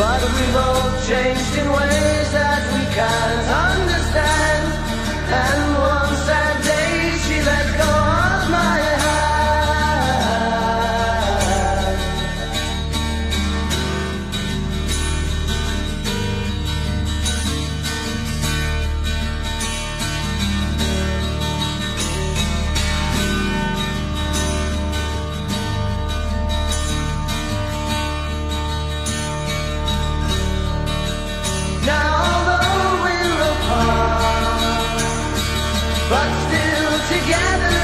But we've all changed in ways that we can't. but still together.